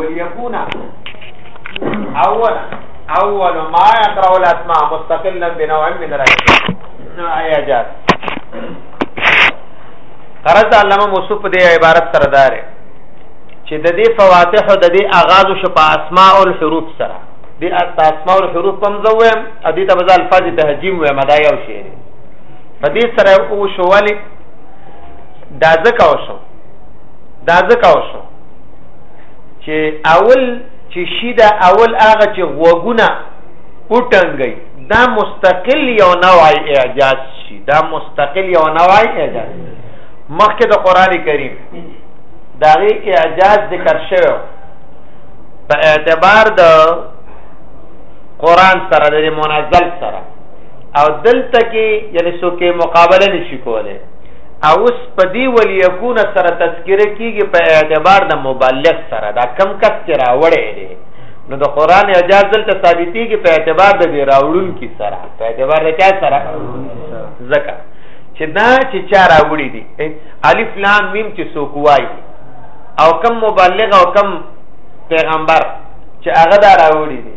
وليكون اول اول ما يقرأ الاسماء مستقلا بنوع من الايات قرض علامه موصوف دې عبارت سره دار چې د دې فواتح د دې اغاز شو په اسماء الحروف سره دې اسماء الحروف پم زویم ا دې ته بزال الفاظ تهجیم و مدا یو شی په دې سره او شواله دا ځکه وشو دا ځکه وشو چې اول چې شي دا اول هغه چې غوګونه وټنګي دا مستقل یو نوعي اعجاز شي دا مستقل یو نوعي اعجاز مخکې د قران کریم دا غي اعجاز ذکر شوی په اعتبار د قران سره د منزل سره او دلته کې یعنی څوک مقابله نشي کولای اوس په دی ولی یکون سره تذکره کیږي په اعتبار د مبلغ سره دا کم کس چې راوړی دی نو د قران اعجاز دلته ثابتېږي په اعتبار د دی راوړون کی سره په اعتبار د چا سره زکه چې دا چې چا راوړي دي الف لام میم چې څوک وایي او کم مبلغ او کم پیغمبر چې هغه دا راوړي دي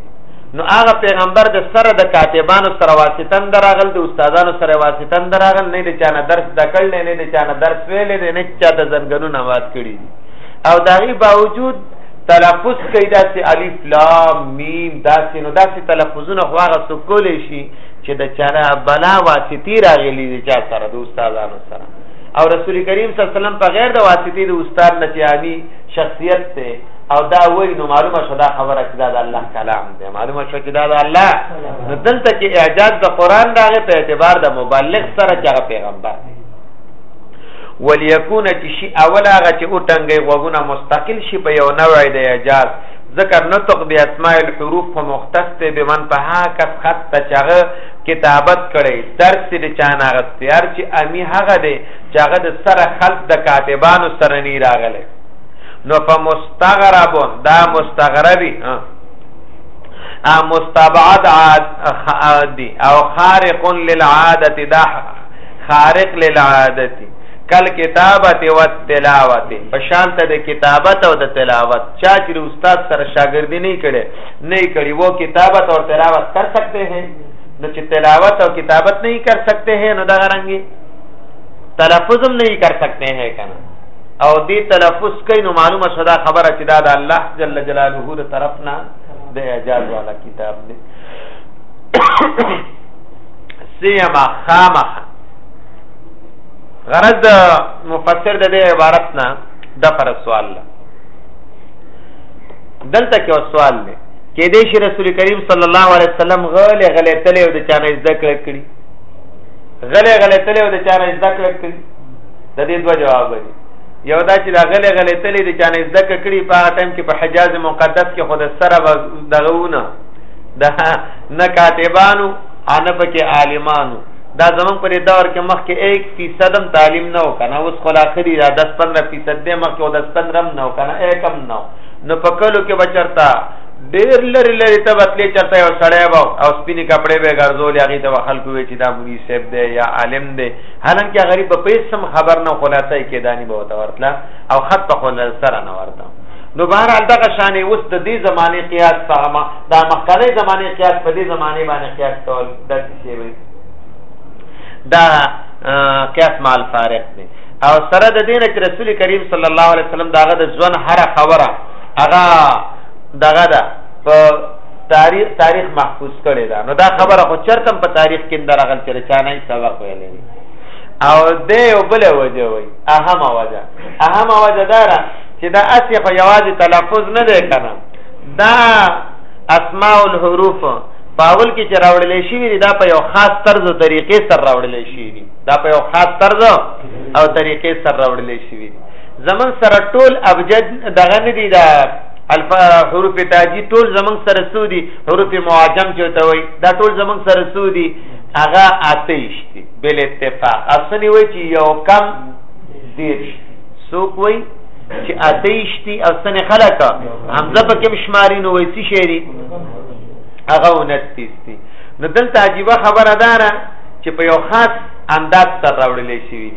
نو هغه پیغمبر د سره د کاتبانو سره واسطن دراغل د استادانو سره واسطن دراغل نه د چانه درس دکړل نه د چانه درس ویل نه نه چا د زنګنونو آواز کړی او دغه باوجود تلفظ کوي داسې الف لام میم داسې نو داسې تلفظونه خو هغه څوک کولی شي چې د چانه بلا واسطي راغلی د چا سره د استادانو سره او رسول کریم صلی الله علیه وسلم په غیر د واسطې د استاد نه چې عامی شخصیت ته او دا وای نو معلومه شو دا خبره چې دا د الله کلام دی معلومه شو چې دا د الله نو دلته چې اعجاز د قران راغی په اعتبار د مبلغ سره چې هغه پیغمبر دی وليكون چې شي اول هغه چې او ټنګي غوونه مستقل شي په یو نوع د اعجاز ذکر نطق بی اسماء الحروف په مختص ته به من په هک خط ته چغه کتابت کړي درس دې چانه غستیار چې امی هغه دې چغه د سره خلق د کاتبانو سره نه راغله نو په مستغرب دا مستغربي ا مستبعد عاد دي او خارق للعاده دا خارق للعاده کل کتابت و تلاوت پشانت د کتابت او د تلاوت چا چې استاد سره شاګردي نه کړي نه کړي وو کتابت او تلاوت کر سکتے ہیں نو چې تلاوت او کتابت نه کر سکتے ہیں نو دا رنګي تلفظ هم نه کر سکتے ہیں کنه او دې تلفظ کین نو معلومه شدا خبره چې دا د الله جل جلاله د طرف نه د اعجاز والا کتاب دی سیما خامخ غرض د مفسر د دې عبارت نه د پر سوال ده دلته کې سوال دی کې دې شي رسول کریم صلی الله علیه وسلم غلې غلې تلې او د چانه ذکر کړی غلې غلې تلې او د چانه ذکر کړی د دې دوه جواب دي یو دا چې دا غلې غلې تلې د چانه زکه کړي په هغه ټایم کې په حجاز مقدس کې خود سره دغهونه د نه کاتبانو ان پکې عالمانو دا زمون پر دور کې مخ کې 1% هم تعلیم نه وکنه اوس خلا خري دا 10 15% دې مخ کې او 10 15 هم نه وکنه اې کم نه نو پکلو کې بچرتا ډېر لری لری ته بتلې چرته او سړی او سپینې کپڑے به ګرځول یاغي ته خلکو وی چې دا مونږ سیب دی یا عالم دی هلن کې غریب په پیسم خبر نه خلاصې کې دانی به وته ورتله او خط په خل سره نه ورته نو بهر حال دغه شانې اوس د دې زمانه قیاس سره ما دا مخکله زمانه قیاس په دې زمانه باندې قیاس کول د څه وي دا قیاس مال فارق دی او سره د دین چې رسول کریم صلی الله علیه وسلم داغه د ځوان هر خبره هغه دغه ده په تاریخ تاریخ محفوظ کړي دا نو دا خبره خو چرته په تاریخ کې درغل چې چانه سبق ویلې او دې یو بل وجه وای اهم وجه اهم وجه دا را چې دا اسی خو یوازې تلفظ نه دی کنه دا اسماء الحروف پاول کې چې راوړل شي وي دا په یو خاص طرز او طریقې سره راوړل شي وي دا په یو خاص طرز او طریقې سره راوړل شي وي زمون سره ټول ابجد دغه نه دي دا الف حروف تاجی ټول زمنګ سره سودی حروف معجم چوته وای دا ټول زمنګ سره سودی هغه آتیش دی بل اتفاق اصلي وای چې یو کم دیر سوق وای چې آتیش دی او سن خلق حمزه په کوم شماري نو وای څه شری هغه 29 دی نو دلته عجیب خبره دارا چې په یو خاص انداز سره راوړل شي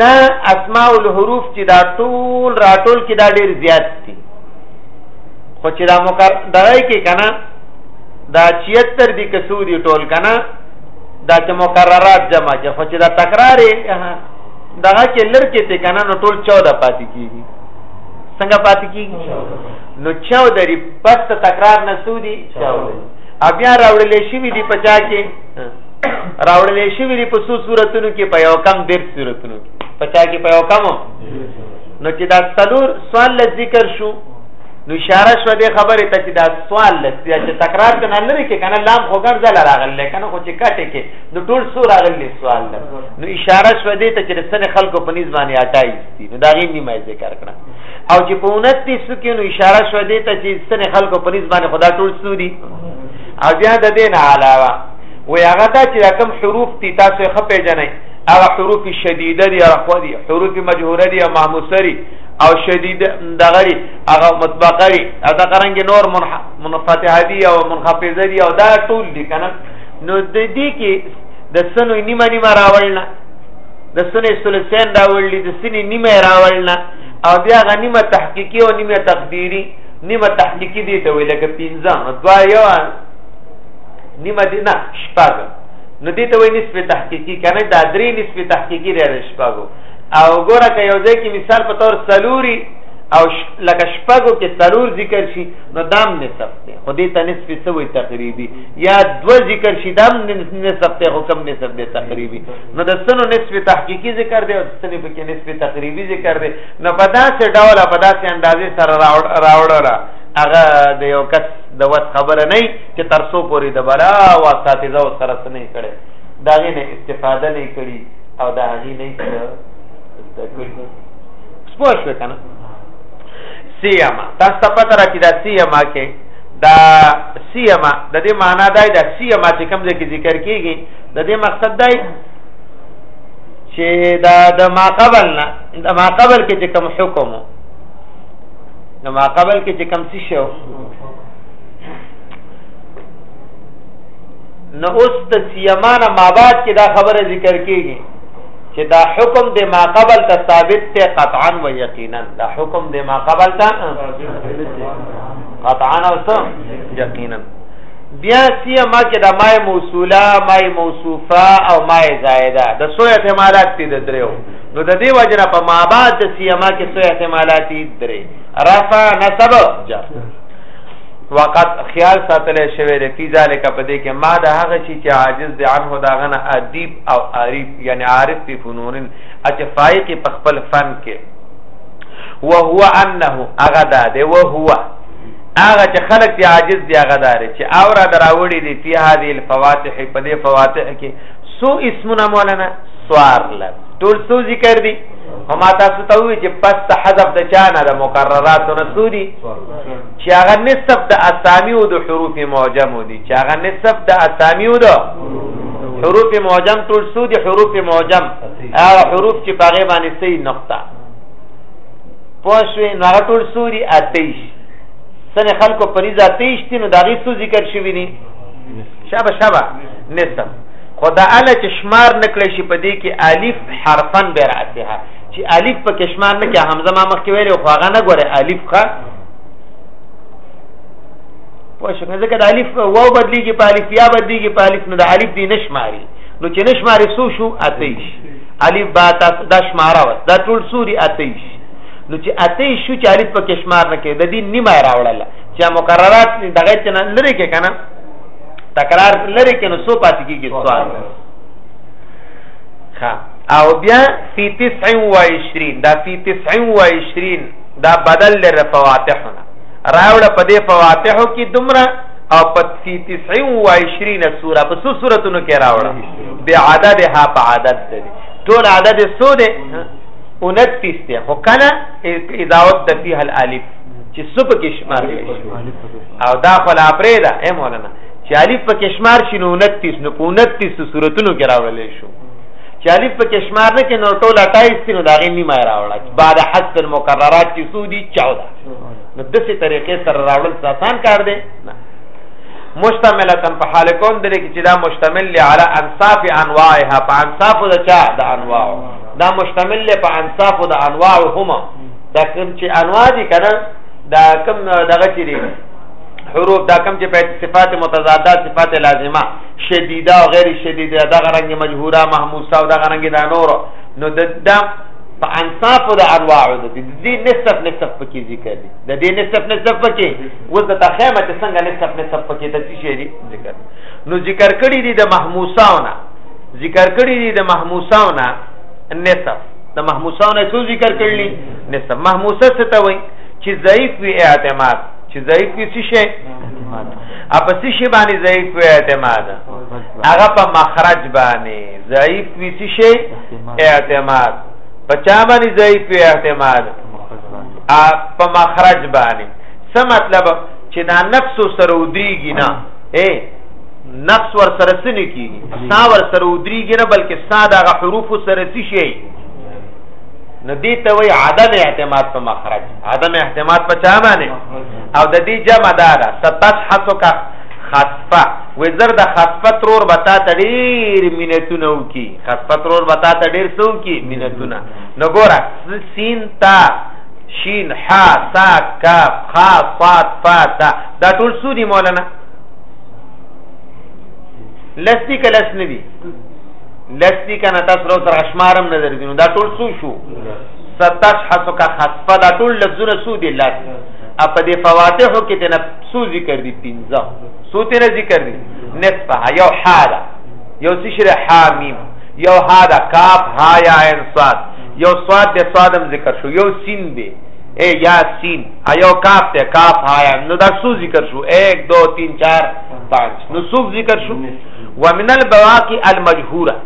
دا اسماء الحروف چې دا ټول راټول کې دا ډیر زیات دي خو چې دا مقر دای کې کنه دا 76 دي کسوري ټول کنه دا چې مقررات جمع کې خو چې دا تکرار دغه کې لر کې ته کنه نو ټول 14 پاتې کیږي څنګه پاتې کیږي نو 14 ری پس تکرار نه سودي 14 بیا راوړل شي دي پچا کې راوړلې شوی دی په څو صورتونو کې په یو کم ډیر صورتونو کې په چا کې په یو کم نو چې دا څلور سوال ذکر شو نو اشاره شو دې خبره ته چې دا سوال لسی چې تکرار کنه نه کې کنه لام خو ګر ځل راغل کنه خو چې کټه کې نو ټول سور راغل دي سوال ده نو اشاره شو دې ته چې سن خلکو په نس باندې اٹای دي نو دا غي نیمه ذکر کړه او چې په 29 سو کې نو اشاره شو دې ته چې سن خلکو په نس باندې خدا ټول سوري او بیا د دې نه علاوه وی هغه دا چې رقم حروف تی تاسو ښه پیژنئ هغه حروف شدیده دي او خو دي حروف مجهوره دي او محموسری او شدید دغری هغه مطبقری دا قرانګ نور منفتحه دي او منخفضه دي او دا ټول دي کنه نو د دې کې د سنو نیمه نیمه راوړنه د سنې ثلثین راوړلې د سنې نیمه راوړنه او بیا غنیمه تحقیقی او نیمه تقدیری نیمه تحقیقی دي ته ویل کې پنځه نو دوا یو نیمه دی نه شپږ نو دې ته وایي نسبه تحقیقي کنه دا درې نسبه تحقیقي لري شپږو او ګوره که یو ځای کې مثال په تور سلوري او لکه شپږو کې سلور ذکر شي نو دام نسب دی خو دې ته نسبه څه وایي تقریبي یا دو ذکر شي دام نسب دی خو کم نسب دی تقریبي نو د سنو نسبه تحقیقي ذکر دی او د سنې په کې نسبه تقریبي ذکر دی نو په داسې ډول په داسې اندازې سره راوړل هغه د یو کس د وس خبره نه چې تر څو پورې د بلا او اساتذه سره سنې کړي دا غي نه استفاده نه کړي او دا غي نه سپوږ شو کنه سیما تاسو ته پته را چې دا سیما کې دا سیما د دې معنی دا دا سیما چې کوم ځای کې ذکر کیږي د دې مقصد دا چې دا د ما قبل نه د ما قبل کې چې کوم حکم نو ما قبل کې چې کوم څه شو نو اوس د سیمان مابات کې دا خبره ذکر کیږي چې دا حکم د ما قبل ته ثابت ته قطعا و یقینا دا حکم د ما قبل ته قطعا او څه یقینا بیا سیما کې دا مای موصوله مای موصوفه او مای زائده د سو احتمالات دي د دریو نو د دې وجنه په مابات د سیما کې سو احتمالات دي درې رفع نسب جر وقت خیال ساتل شوی دی فی ذالک په دې کې ما د هغه شي چې عاجز دی عنه دا غنه ادیب او عارف یعنی عارف په فنونن اچ فایق په خپل فن کې وهو انه هغه دا دی وهو هغه چې خلک دی عاجز دی هغه دار چې اورا دراوړي دی فی هذه الفواتح په دې فواتح کې سو اسمنا مولانا سوار لب ټول سو ذکر دی هما تاسو ته وی چې پس حذف د چانه د مقررات نه سودي چې هغه نسب د اسامی او د حروف معجم دي چې هغه نسب د اسامی او د حروف معجم ټول سود حروف معجم هغه حروف چې پاغه باندې صحیح نقطه پوښوي نو هغه ټول سوري اتیش سن خلکو پریز اتیش دي نو داغي سو ذکر شوی دي شابه شابه نسب خدا اله چې شمار نکړي شي په دې کې الف حرفن به راځي چې الف په کشمار نه کې حمزه ما مخ کې ویل خو هغه نه ګوره الف ښه پوه شو ځکه د الف واو بدلیږي په الف یا بدلیږي په الف نه د الف دی نشماري نو چې نشماري سو شو اتیش الف با تاسو د شماره وس دا ټول سوري اتیش نو چې اتیش شو چې الف په کشمار نه کې د دې نیمه راوړل چې مقررات دغه چې نه لري کې کنه تکرار لري کې نو سو پاتې کیږي سوال ها او بیا فی 29 دا فی 29 دا بدل لر فواتحنا راوړه په دې فواتحو کې دمرا او په فی 29 سوره په څو سوراتونو کې راوړه به عدد ها په عدد دې ټول عدد سو دې 29 ته هو کنه اضافه د فیه الالف چې سب کې شمار او دا خلا پرې ده اے مولانا چې الف په کشمار شي نو 29 نو په 29 صورتونو کې راولې شو چې الف په کشمار نه کې نو ټول 28 نو دا غي نیمه راوړل بعد حذف المکررات چې سودي 14 نو دسه طریقې سره راوړل آسان کار دی مشتمله په حال کون درې کې چې دا مشتمل لی علی انصاف انواعها په انصاف د چا د انواع دا مشتمل لی په انصاف د انواع هما دا کوم چې انواع دي کنه دا کوم دغه چې حروف دا کم چې په صفات متضاده صفات لازمه شدیده او غیر شدیده دا غرنګ مجهوره محموسه او دا غرنګ دا نور نو د دا په انصاف د ارواح د دې نسب نسب پکې ذکر دي د دې نسب نسب پکې و د تخیمه چې څنګه نسب نسب پکې د څه شي ذکر نو ذکر کړی دي د محموساونه ذکر کړی دي د محموساونه نسب د محموساونه څو ذکر کړلی نسب محموسه څه ته وایي چې ضعیف وي اعتماد چې ضعیف وي څه شي اپ څه شي باندې ضعیف وي اعتماد هغه په مخرج باندې ضعیف وي څه شي اعتماد په چا باندې ضعیف وي اعتماد اپ په مخرج باندې څه مطلب چې دا نفس سره ودریږي نه اے نفس ور سره سنې کیږي سا ور سره ودریږي نه بلکې سا دغه حروف سره څه شي ندی ته وی عدم اعتماد په مخرج عدم اعتماد په چا باندې او د دې جمع دا ده ستشحسو کا خصفه وزر د خصفه ترور بتا تډیر مینتونه وکي خصفه ترور بتا تډیر سو کی مینتونه نو ګورا سین تا شین ح سا کاف خ صاد فا تا دا ټول سودی مولانا لستی کلس ندی لستی کنه تاسو سره شمارم نظر دینو دا ټول سو شو ستشحسک خصفه دا ټول لفظونه سو دي لات اپ دې فواتحو کې تنه سو ذکر دي پنځه سو تنه ذکر دي نصفه یو حاله یو سشر حامیم یو ها دا کاف ها یا عین صاد یو صاد د صادم ذکر شو یو سین دی اے یا سین ایو کاف ته کاف ها یا نو دا سو ذکر شو 1 2 3 4 5 نو سو ذکر شو ومن البواقی المجهوره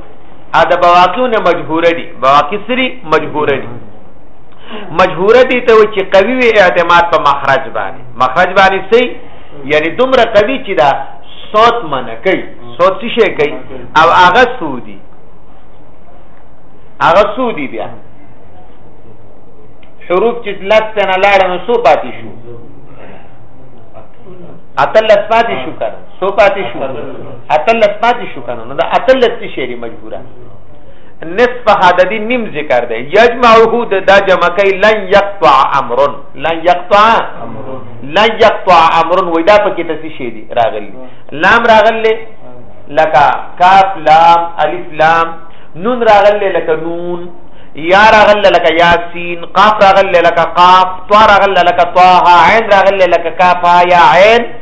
ا د بواقیونه مجبوره دي بواقی سری مجبوره دي مجبوره دي ته چې قوي وي اعتماد په مخرج باندې مخرج باندې سي یعنی دومره قوي چې دا صوت منه کوي صوت څه شي کوي او هغه سودي هغه سودي بیا حروف چې لسته نه لاړ نو سو پاتې شو اتل لس پاتې شو کړه څو پاتې شو اتلس پاتې شو کنه نو دا اتلس څه شی مجبوره نصف حددی نیم ذکر دی یجمعه د دا جمع کوي لن یقطع امر لن یقطع لن یقطع امر وای دا پکې ته څه شی دی راغلی لام راغلی لکه کاف لام الف لام نون راغلی لکه نون یا راغلی لکه یاسین قاف راغلی لکه قاف طا راغلی لکه طه عین راغلی لکه کاف یا عین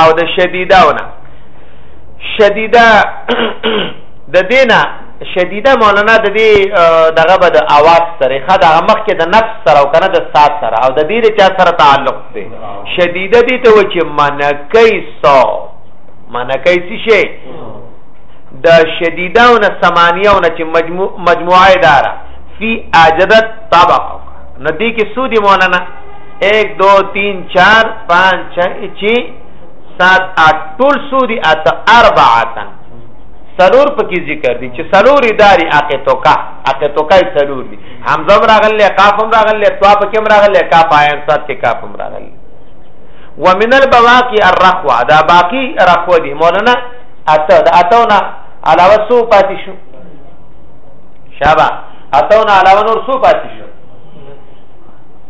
او د شدیداونه شدیدا د دینا شدیده مولانا د دې دغه به د اواز سره خا د مخ کې د نفس سره او کنه د سات سره او د دې د چا سره تعلق دی شدیده دي ته و چې منکې سو منکې څه شي د شدیده او نه سمانیه او نه چې مجموع مجموعه دارا فی اجدت طبق ندی کې سودی مولانا 1 2 3 4 5 6 چی 7 8 ټول سوري ات اربعتن سلور پکې ذکر دي چې سلور اداري اقه توکا اقه توکا سلور دي حمزه راغله قاف راغله توا پکې راغله کاف عین صاد کې کاف راغله ومن البواقي الرخوه دا باقی رخوه دي مولانا اته دا اتونه علاوه سو پاتې شو شابه اتونه علاوه نور سو پاتې شو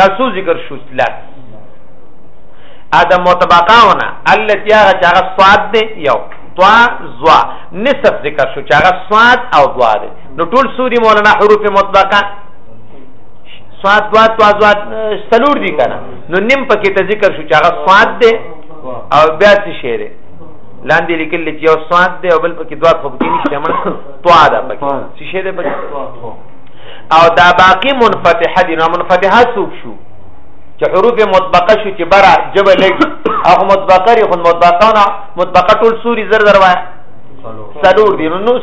دا سو ذکر شو لس ادم متبقاونه التي هغه چې هغه صاد دی یو طا زوا نسب ذکر شو چې هغه صاد او ضا دی نو ټول سوري مولانا حروف مطلقه صاد ضا طا زوا سلور دي کنه نو نیم پکې ته ذکر شو چې هغه صاد دی او بیا څه شی دی لاندې لیکل چې یو صاد دی او بل پکې دوا خو پکې نشته مړ طا ده پکې څه شی دی پکې او دا باقی منفتحه دي نو منفتحه څوک شو چې حروف مطبقه شو چې برا جبه لګي او مطبقه لري خو مطبقه نه مطبقه ټول سوري زر زر وای سلور دي نو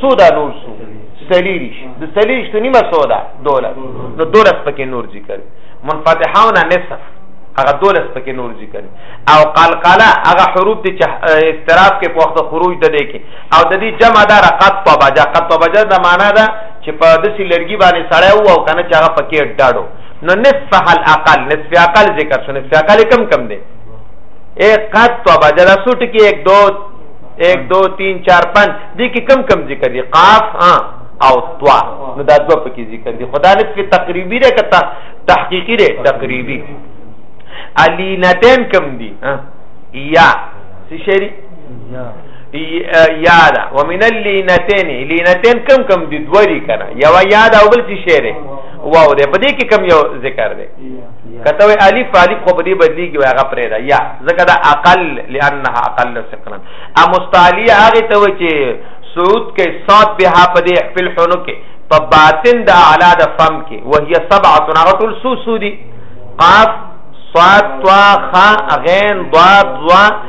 سودا نور سو سلیری د سلیری شته نیمه سودا دوله نو دوله پکې نور ذکر منفتحونه نصف هغه دولس پکې نور ذکر او قلقله هغه حروف دي چې استراف کې په وخت خروج ده کې او د دې جمع دا رقط په بجا قط په بجا دا معنا ده چې په دسی لرګي باندې سړی وو او کنه چې هغه پکې ډاډو نو نصف حل اقل نصف اقل ذکر شو نصف اقل کم کم دی ایک قط په بجا دا سوټ کې 1 2 1 2 3 4 5 دې کې کم کم ذکر دي قاف ها او طوا نو دا دوه پکې ذکر دي خدا نصف تقریبی ده کته تحقیقی ده تقریبی علی نتین کم دي یا سشری یاد ومن اللینتین لینتین کم کم دی دوری کنه یو یاد او بل څه شعر واو دې په دې کې کم یو ذکر دی کته وی الف الف خو په دې بدلی کې هغه پرې دا یا ځکه دا اقل لانها اقل ثقلا ا مستعلی هغه ته و چې سعود کې صاد به په دې خپل حنو کې په باطن د اعلی د فم کې وهي سبعه نغتل سوسودی قاف صاد طا خ غین ضاد ضا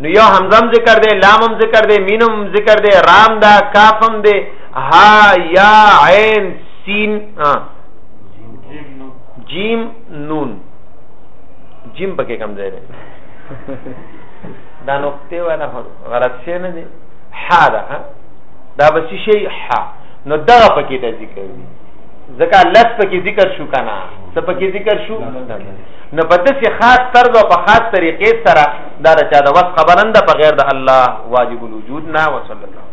نو یو همزم ذکر دی لامم ذکر دی مینم ذکر دی رام دا کافم دی ها یا عین سین جیم نون جیم پکې کم ځای دی دا نقطه ولا غلط شي نه دی ها دا دا بس شي ها نو دا پکې ته ذکر دی ځکه لس پکې ذکر شو کنه څه پکې ذکر شو نو په داسې خاص طرز او په خاص طریقې سره دا د چا د وس خبره نه په غیر د الله واجب الوجود نه وصلی الله